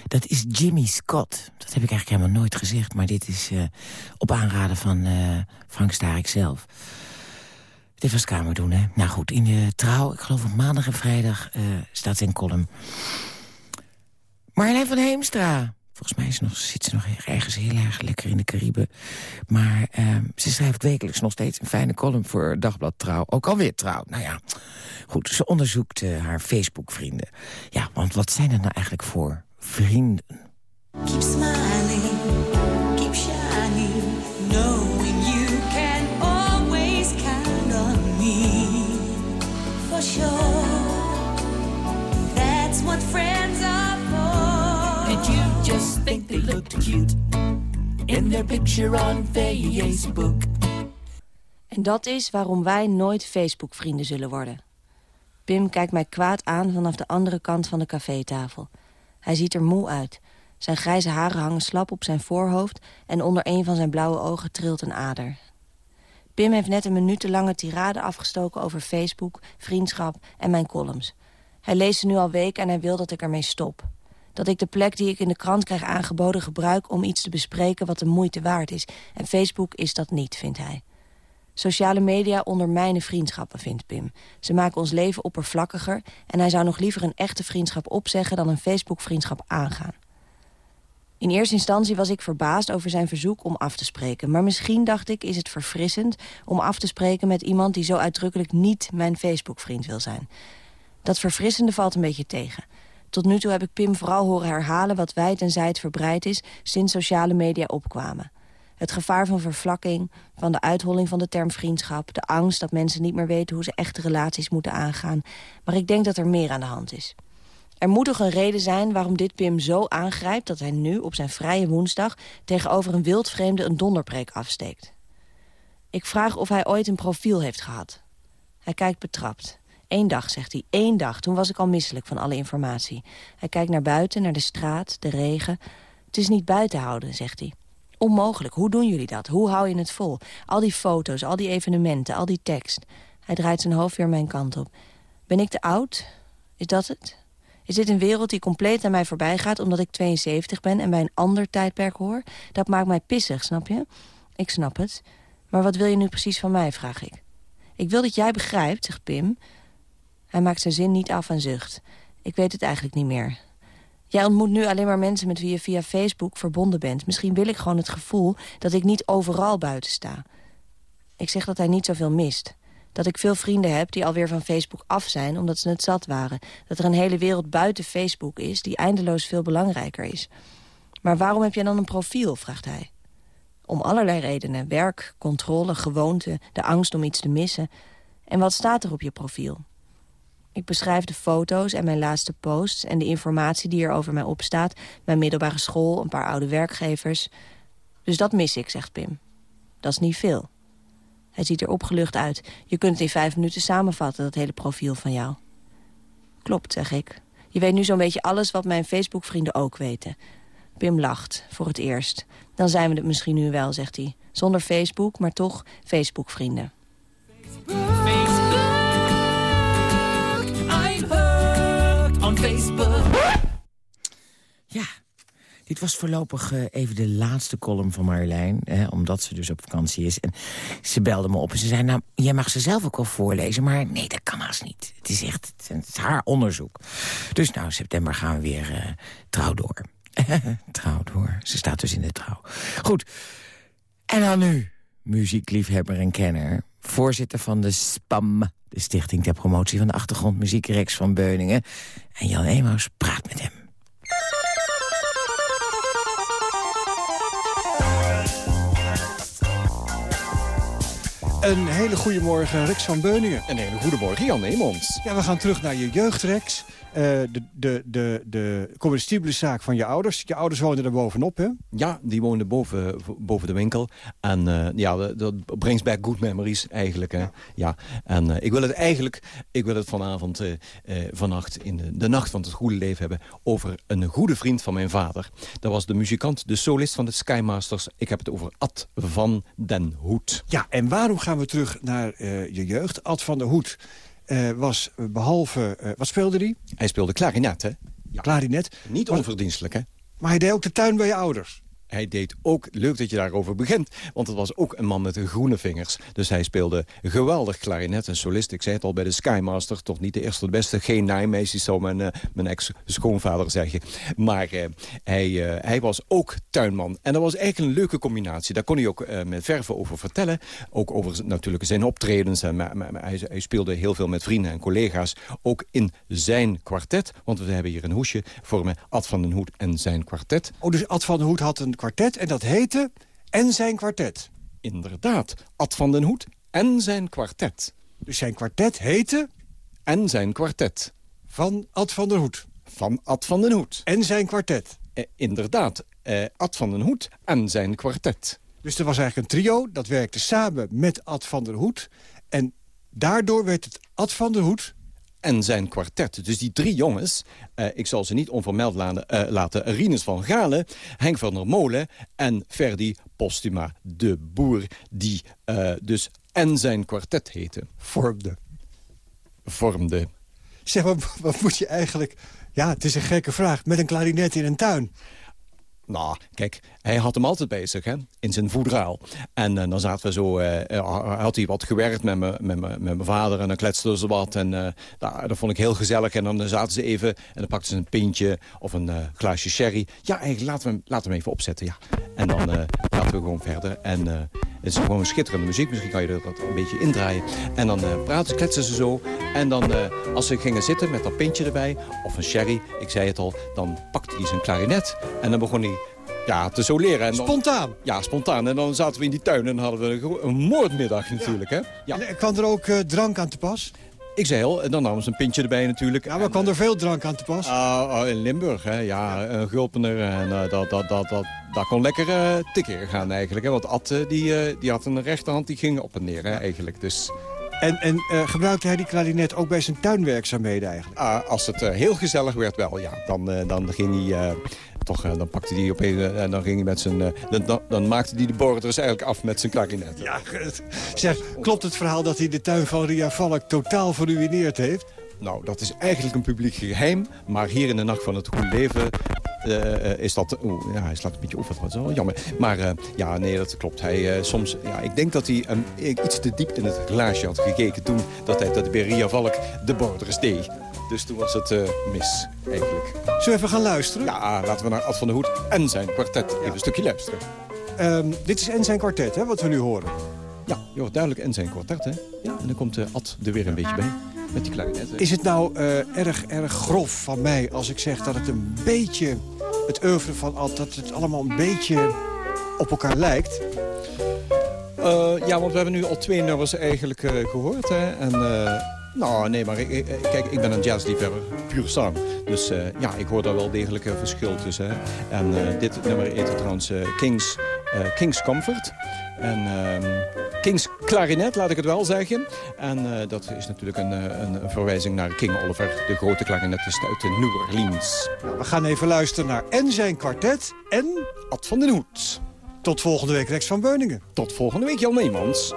Dat is Jimmy Scott. Dat heb ik eigenlijk helemaal nooit gezegd... maar dit is uh, op aanraden van uh, Frank Starik zelf. Dit was Kamer doen, hè? Nou goed, in de trouw, ik geloof op maandag en vrijdag... Uh, staat zijn column. Marlijn van Heemstra. Volgens mij is nog, zit ze nog ergens heel erg lekker in de Cariben. Maar uh, ze schrijft wekelijks nog steeds een fijne column voor Dagblad Trouw. Ook alweer Trouw. Nou ja, Goed, ze onderzoekt uh, haar Facebook-vrienden. Ja, want wat zijn er nou eigenlijk voor vrienden? Keep smiling, cute in their picture on. En dat is waarom wij nooit Facebook-vrienden zullen worden. Pim kijkt mij kwaad aan vanaf de andere kant van de cafétafel. Hij ziet er moe uit. Zijn grijze haren hangen slap op zijn voorhoofd... en onder een van zijn blauwe ogen trilt een ader. Pim heeft net een minutenlange tirade afgestoken over Facebook, vriendschap en mijn columns. Hij leest ze nu al weken en hij wil dat ik ermee stop. Dat ik de plek die ik in de krant krijg aangeboden gebruik... om iets te bespreken wat de moeite waard is. En Facebook is dat niet, vindt hij. Sociale media ondermijnen vriendschappen, vindt Pim. Ze maken ons leven oppervlakkiger... en hij zou nog liever een echte vriendschap opzeggen... dan een Facebook-vriendschap aangaan. In eerste instantie was ik verbaasd over zijn verzoek om af te spreken. Maar misschien, dacht ik, is het verfrissend om af te spreken met iemand... die zo uitdrukkelijk niet mijn Facebook-vriend wil zijn. Dat verfrissende valt een beetje tegen. Tot nu toe heb ik Pim vooral horen herhalen wat wijd en zijd verbreid is... sinds sociale media opkwamen. Het gevaar van vervlakking, van de uitholling van de term vriendschap... de angst dat mensen niet meer weten hoe ze echte relaties moeten aangaan. Maar ik denk dat er meer aan de hand is. Er moet toch een reden zijn waarom dit Pim zo aangrijpt... dat hij nu op zijn vrije woensdag tegenover een wildvreemde een donderpreek afsteekt. Ik vraag of hij ooit een profiel heeft gehad. Hij kijkt betrapt. Eén dag, zegt hij, één dag. Toen was ik al misselijk van alle informatie. Hij kijkt naar buiten, naar de straat, de regen. Het is niet buiten houden, zegt hij. Onmogelijk. Hoe doen jullie dat? Hoe hou je het vol? Al die foto's, al die evenementen, al die tekst. Hij draait zijn hoofd weer mijn kant op. Ben ik te oud? Is dat het? Is dit een wereld die compleet aan mij voorbij gaat... omdat ik 72 ben en bij een ander tijdperk hoor? Dat maakt mij pissig, snap je? Ik snap het. Maar wat wil je nu precies van mij, vraag ik. Ik wil dat jij begrijpt, zegt Pim. Hij maakt zijn zin niet af en zucht. Ik weet het eigenlijk niet meer. Jij ontmoet nu alleen maar mensen met wie je via Facebook verbonden bent. Misschien wil ik gewoon het gevoel dat ik niet overal buiten sta. Ik zeg dat hij niet zoveel mist. Dat ik veel vrienden heb die alweer van Facebook af zijn omdat ze het zat waren. Dat er een hele wereld buiten Facebook is die eindeloos veel belangrijker is. Maar waarom heb jij dan een profiel, vraagt hij. Om allerlei redenen. Werk, controle, gewoonte, de angst om iets te missen. En wat staat er op je profiel? Ik beschrijf de foto's en mijn laatste posts... en de informatie die er over mij opstaat. Mijn middelbare school, een paar oude werkgevers. Dus dat mis ik, zegt Pim. Dat is niet veel. Hij ziet er opgelucht uit. Je kunt in vijf minuten samenvatten, dat hele profiel van jou. Klopt, zeg ik. Je weet nu zo'n beetje alles wat mijn Facebook-vrienden ook weten. Pim lacht, voor het eerst. Dan zijn we het misschien nu wel, zegt hij. Zonder Facebook, maar toch Facebook-vrienden. Ja, dit was voorlopig uh, even de laatste column van Marjolein. Hè, omdat ze dus op vakantie is. En ze belde me op en ze zei... nou, jij mag ze zelf ook wel voorlezen. Maar nee, dat kan haast niet. Het is echt haar onderzoek. Dus nou, september gaan we weer uh, trouw door. <laughs> trouw door. Ze staat dus in de trouw. Goed. En dan nu, muziekliefhebber en kenner. Voorzitter van de SPAM, de Stichting ter Promotie van de Achtergrondmuziek Rex van Beuningen. En Jan Emaus praat met hem. Een hele goede morgen, Rex van Beuningen. Een hele goede morgen, Jan Eemons. Ja, we gaan terug naar je jeugd, Rex. Uh, de, de, de, de comestibele zaak van je ouders. Je ouders woonden er bovenop, hè? Ja, die woonden boven, boven de winkel. En uh, ja, dat brings back good memories eigenlijk. Hè? Ja. En uh, ik wil het eigenlijk, ik wil het vanavond, vannacht, in de, de, nacht van het goede leven hebben... over een goede vriend van mijn vader. Dat was de muzikant, de solist van de Skymasters. Ik heb het over Ad van den Hoed. Ja, en waarom gaan we terug naar je jeugd? Ad van den Hoed uh, was behalve... Uh, wat speelde hij? Hij speelde klarinet, hè? Ja. Klarinet. Niet onverdienstelijk, hè? Maar hij deed ook de tuin bij je ouders? Hij deed ook, leuk dat je daarover begint... want het was ook een man met groene vingers. Dus hij speelde geweldig klarinet en solist. Ik zei het al bij de Skymaster, toch niet de eerste de beste. Geen naaimeisjes, zou mijn, uh, mijn ex-schoonvader zeggen. Maar uh, hij, uh, hij was ook tuinman. En dat was eigenlijk een leuke combinatie. Daar kon hij ook met verven over vertellen. Ook over natuurlijk zijn optredens. En, hij, hij, speelde heel veel met vrienden en collega's. Ook in zijn kwartet. Want we hebben hier een hoesje vormen Ad van den Hoed en zijn kwartet. Oh, dus Ad van den Hoed had een kwartet en dat heette En zijn kwartet. Inderdaad, Ad van den Hoed en zijn kwartet. Dus zijn kwartet heette? En zijn kwartet. Van Ad van den Hoed. Van Ad van den Hoed. En zijn kwartet. Eh, inderdaad, eh, Ad van den Hoed en zijn kwartet. Dus er was eigenlijk een trio, dat werkte samen met Ad van den Hoed. En daardoor werd het Ad van den Hoed en zijn kwartet. Dus die drie jongens, uh, ik zal ze niet onvermeld laten, uh, laten... Rinus van Galen, Henk van der Molen en Ferdi Postuma, de boer... die uh, dus en zijn kwartet heette. Vormde. Vormde. Zeg, maar, wat moet je eigenlijk... Ja, het is een gekke vraag. Met een klarinet in een tuin. Nou, kijk, hij had hem altijd bezig, hè, in zijn voedraal. En uh, dan zaten we zo, uh, had hij wat gewerkt met, me, met, me, met mijn vader... en dan kletsten ze wat en uh, dat vond ik heel gezellig. En dan zaten ze even en dan pakten ze een pintje of een glaasje sherry. Ja, eigenlijk laten we hem, laten we hem even opzetten, ja. En dan laten we gewoon verder. En het is gewoon schitterende muziek. Misschien kan je er dat een beetje indraaien. En dan praten, kletsen ze zo. En dan, als ze gingen zitten met dat pintje erbij, of een sherry, ik zei het al... dan pakte hij zijn klarinet en dan begon hij ja, te soleren. En dan, spontaan? Ja, spontaan. En dan zaten we in die tuin en hadden we een, moordmiddag natuurlijk. Ja. Hè? Ja. En kwam er ook uh, drank aan te pas? Ik zei al, en dan namen ze een pintje erbij natuurlijk. Ja, maar kwam er veel drank aan te pas? Uh, in Limburg, hè, ja, een gulpener. En uh, dat, dat, dat, dat, dat kon lekker uh, tikken gaan eigenlijk. Hè, want Ad, die, die had een rechterhand, die ging op en neer hè, eigenlijk. Dus... En, en uh, gebruikte hij die klarinet ook bij zijn tuinwerkzaamheden eigenlijk? Uh, als het uh, heel gezellig werd wel, ja. Dan, dan ging hij... toch, dan pakte hij op een en dan ging hij met zijn... Dan, dan, maakte hij de borders eigenlijk af met zijn klarinet. Ja, <laughs> zeg, klopt het verhaal dat hij de tuin van Ria Valk totaal verruineerd heeft? Nou, dat is eigenlijk een publiek geheim. Maar hier in de Nacht van het Goede Leven uh, is dat... Oeh, ja, hij slaat een beetje over, dat is wel jammer. Maar uh, ja, nee, dat klopt. Hij, uh, soms, ja, ik denk dat hij um, iets te diep in het glaasje had gekeken... toen dat hij dat bij Ria Valk de borders deed. Dus toen was het mis, eigenlijk. Zullen we even gaan luisteren? Ja, laten we naar Ad van der Hoed en zijn kwartet even een stukje luisteren. Um, dit is en zijn kwartet, hè, wat we nu horen. Ja, je hoort duidelijk en zijn kwartet, hè. Ja, en dan komt Ad er weer een beetje bij. Met die klarinet. Is het nou uh, erg, erg grof van mij als ik zeg dat het een beetje... het oeuvre van Ad, dat het allemaal een beetje op elkaar lijkt? Ja, want we hebben nu al twee nummers eigenlijk gehoord. Hè? En, nou, nee, maar ik, kijk, ik ben een jazzliefhebber, puur sang. Dus ja, ik hoor daar wel degelijk een verschil tussen. Hè? En dit nummer heet trouwens Kings, King's Comfort. En uh, King's Clarinet, laat ik het wel zeggen. En uh, dat is natuurlijk een, een, verwijzing naar King Oliver, de grote klarinetist uit de New Orleans. We gaan even luisteren naar en zijn kwartet en Ad van den Hoed. Tot volgende week, Rex van Beuningen. Tot volgende week, Jan Neemans.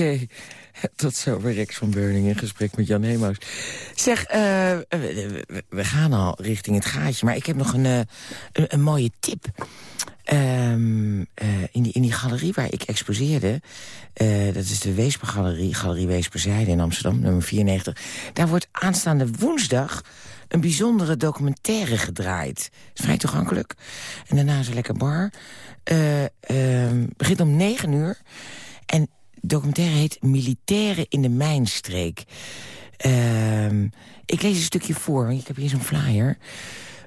Okay. Tot zover Rex van Beuning in gesprek met Jan Hemaus. Zeg, uh, we, gaan al richting het gaatje, maar ik heb nog een, uh, een, een, mooie tip. Um, uh, in, die, in die galerie waar ik exposeerde, dat is de Weespergalerie, Galerie Weesperzijde in Amsterdam, nummer 94. Daar wordt aanstaande woensdag een bijzondere documentaire gedraaid. is vrij toegankelijk. En daarna is er lekker bar. Ehm, begint om 9 uur. En documentaire heet Militairen in de Mijnstreek. Uh, ik lees een stukje voor, want ik heb hier zo'n flyer.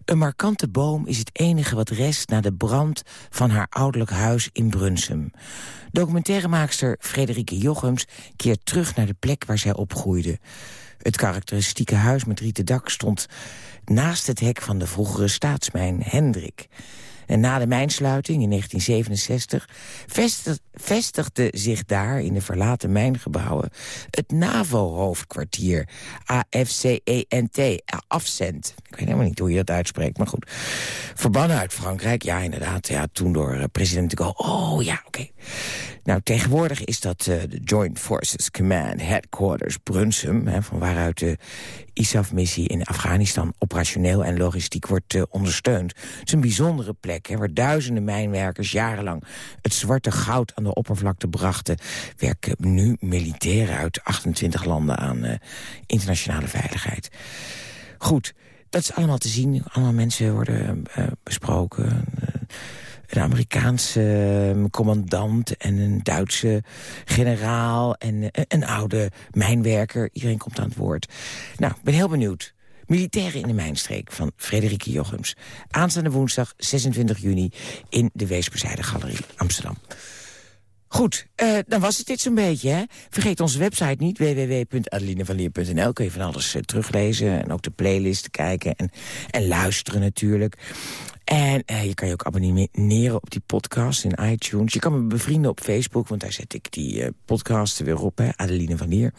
Een markante boom is het enige wat rest na de brand van haar ouderlijk huis in Brunsum. Documentairemaakster Frederike Jochems keert terug naar de plek waar zij opgroeide. Het karakteristieke huis met rieten dak stond naast het hek van de vroegere staatsmijn Hendrik. En na de mijnsluiting in 1967 vestigde zich daar in de verlaten mijngebouwen het NAVO-hoofdkwartier, AFCENT, Afcent. Ik weet helemaal niet hoe je dat uitspreekt, maar goed. Verbannen uit Frankrijk, ja inderdaad, ja, toen door president de Gaulle. Oh ja, oké. Nou, tegenwoordig is dat uh, de Joint Forces Command Headquarters Brunsum... Hè, van waaruit de ISAF-missie in Afghanistan operationeel en logistiek wordt uh, ondersteund. Het is een bijzondere plek hè, waar duizenden mijnwerkers jarenlang het zwarte goud aan de oppervlakte brachten. Werken nu militairen uit 28 landen aan uh, internationale veiligheid. Goed, dat is allemaal te zien. Allemaal mensen worden besproken een Amerikaanse ehm, commandant en een Duitse generaal... en eh, een oude mijnwerker. Iedereen komt aan het woord. Nou, ben heel benieuwd. Militairen in de Mijnstreek van Frederike Jochems. Aanstaande woensdag 26 juni in de Weesperzijde Galerie Amsterdam. Goed, uh, dan was het dit zo'n beetje. Hè? Vergeet onze website niet, www.adelinevalier.nl. Kun je van alles uh, teruglezen en ook de playlist kijken en, en luisteren natuurlijk. En uh, je kan je ook abonneren op die podcast in iTunes. Je kan me bevrienden op Facebook, want daar zet ik die podcast weer op. Hè, Adeline van Lier.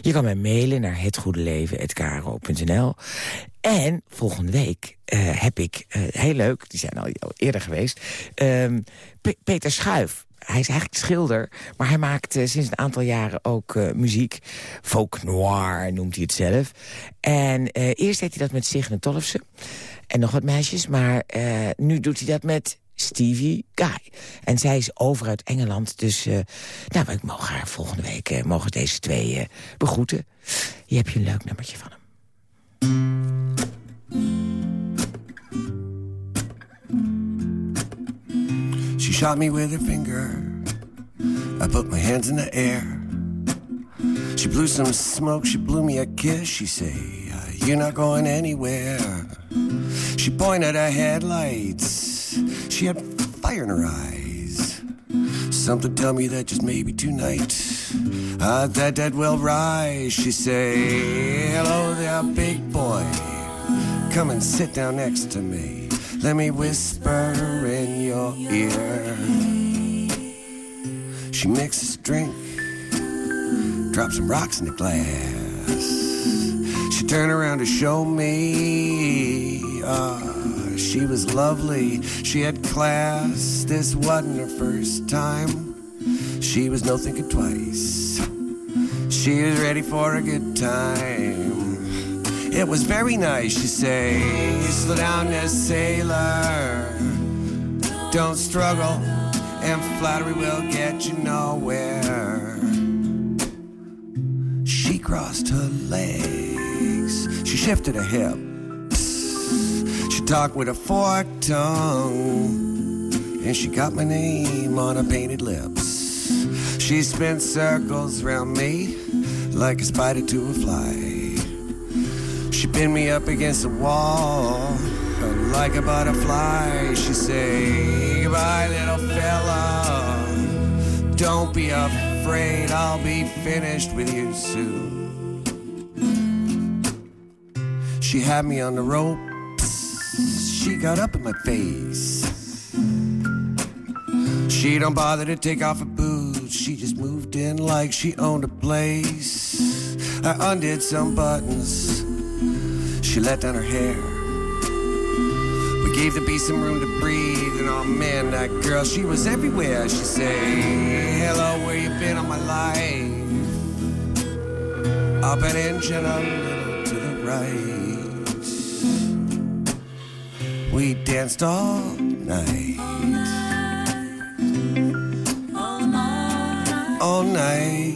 Je kan mij mailen naar hetgoedeleven.kro.nl. En volgende week heb ik, heel leuk, die zijn al, al eerder geweest... Um, Peter Schuif hij is eigenlijk schilder, maar hij maakt uh, sinds een aantal jaren ook uh, muziek. Folk noir noemt hij het zelf. En uh, eerst deed hij dat met Signe Tollefsen en nog wat meisjes. Maar nu doet hij dat met Stevie Guy. En zij is over uit Engeland, dus nou, ik mogen haar volgende week mogen deze twee begroeten. Hier heb je een leuk nummertje van hem. Shot me with her finger. I put my hands in the air. She blew some smoke, she blew me a kiss. She say, You're not going anywhere. She pointed her headlights. She had fire in her eyes. Something tell me that just maybe tonight, uh, that that will rise. She say, Hello there, big boy. Come and sit down next to me. Let me whisper in your ear. She mixes drink, drops some rocks in the glass. She turned around to show me. Uh, she was lovely, she had class. This wasn't her first time. She was no thinking twice. She was ready for a good time. It was very nice, she say. Slow down, there, sailor. Don't struggle, and flattery will get you nowhere. She crossed her legs. She shifted her hips. She talked with a forked tongue. And she got my name on her painted lips. She spent circles around me like a spider to a fly. She pinned me up against the wall like a butterfly. She say, Goodbye, little fella. Don't be afraid, I'll be finished with you soon. She had me on the ropes. She got up in my face. She don't bother to take off her boots. She just moved in like she owned a place. I undid some buttons she let down her hair. We gave the beast some room to breathe, and oh man, that girl, she was everywhere. She say, Hello, where you been all my life? Up an inch and a little to the right. We danced all night, all night. All night.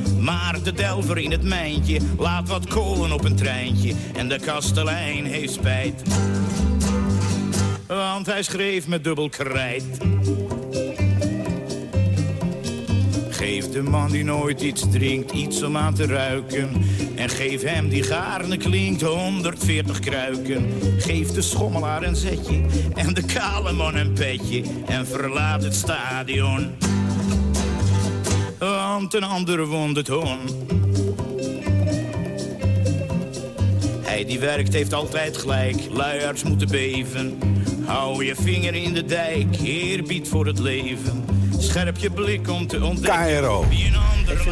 Maar de delver in het mijntje laat wat kolen op een treintje. En de kastelein heeft spijt. Want hij schreef met dubbel krijt. Geef de man die nooit iets drinkt iets om aan te ruiken. En geef hem die gaarne klinkt 140 kruiken. Geef de schommelaar een zetje en de kale man een petje. En verlaat het stadion. Want een ander wond het. Hij die werkt heeft altijd gelijk, luiaards moeten beven. Hou je vinger in de dijk, eerbied voor het leven. Scherp je blik om te ontdekken KRO.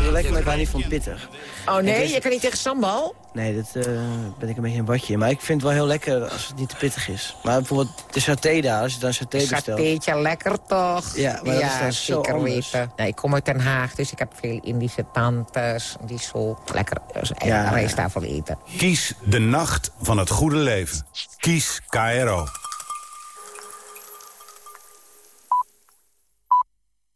Vind het lekker, maar ik hou niet van pittig. Oh nee, je kan niet tegen sambal? Nee, dat eh, ben ik een beetje een badje. in. Maar ik vind het wel heel lekker als het niet te pittig is. Maar bijvoorbeeld de saté daar, als je dan saté bestelt. Satéetje, lekker toch? Ja, maar dat is dan zo zeker anders. weten. Nee, ik kom uit Den Haag, dus ik heb veel Indische tantes. Die zo lekker dus Ja, ja, rijsttafel eten. Kies de nacht van het goede leven. Kies KRO.